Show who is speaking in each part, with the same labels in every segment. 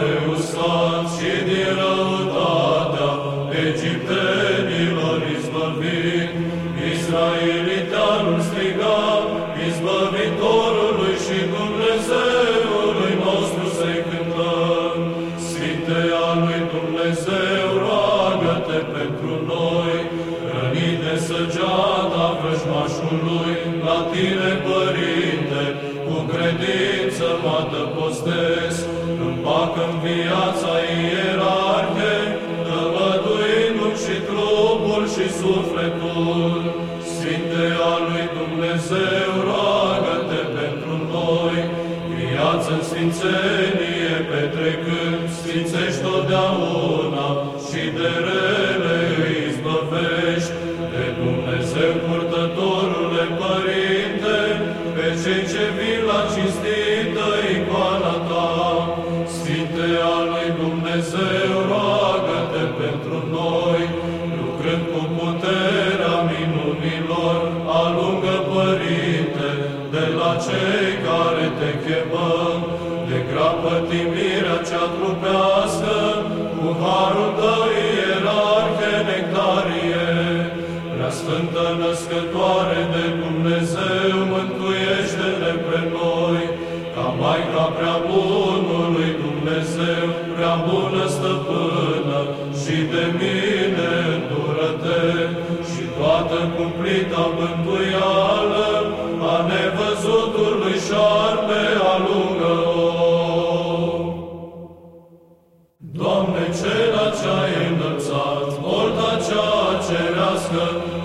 Speaker 1: de uscat și din răutatea egiptenilor izbăvit. Israelitanul striga, izbăvitorului și Dumnezeului nostru să-i cântăm. Sfinte al lui pentru noi, rănit de săgeata vrăjmașului, la tine, Părinte, cu credință mă adăpostesc, împacă-n viața ierarhe, tămăduindu-mi și trupul și sufletul. Sfinte al lui Dumnezeu, roagă-te pentru noi, viață în sfințenie petrecând, sfințești totdeauna și de rele îi izbăvești, de Dumnezeu purtătorule Părinte, pe cei ce vin la cinstită cei care te chemăm, de grapă timirea cea trupească, cu harul tău ierarhe nectarie, prea sfântă născătoare de Dumnezeu, mântuiește-ne pe noi, ca Maica prea bunului Dumnezeu, prea bună stăpână, și de mine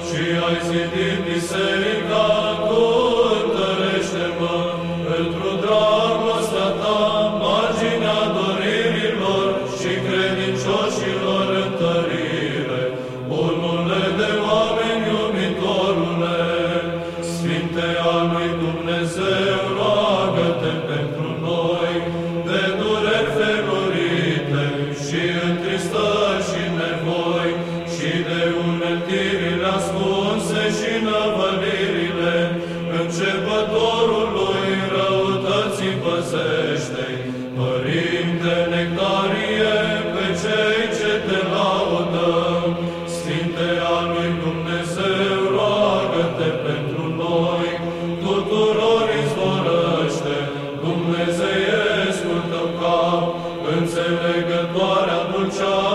Speaker 1: și ai zidit biserica, tu întărește-mă. Pentru dragostea ta, marginea doririlor și credincioșilor întărire, bunule de oameni iubitorule, Sfinte al lui Dumnezeu, păzește Părinte Nectarie, pe cei ce te laudă, Sfinte al lui Dumnezeu, roagă-te pentru noi, tuturor izvorăște Dumnezeiescul tău cap, înțelegătoarea dulceață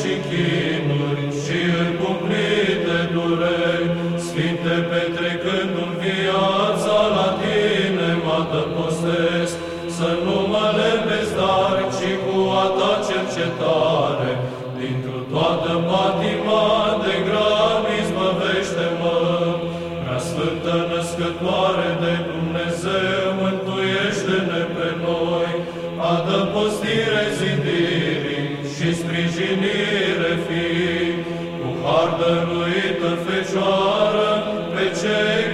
Speaker 1: și chinuri și în cumplite dureri, Sfinte petrecând în viața la tine mă adăpostesc, să nu mă lepezi dar, ci cu a ta cercetare, dintr-o toată patima de grab izbăvește-mă, prea sfântă născătoare de Dumnezeu, mântuiește-ne pe noi, adăpostire zidirii și sprijinire fii, cu har dăruită Fecioară, pe cei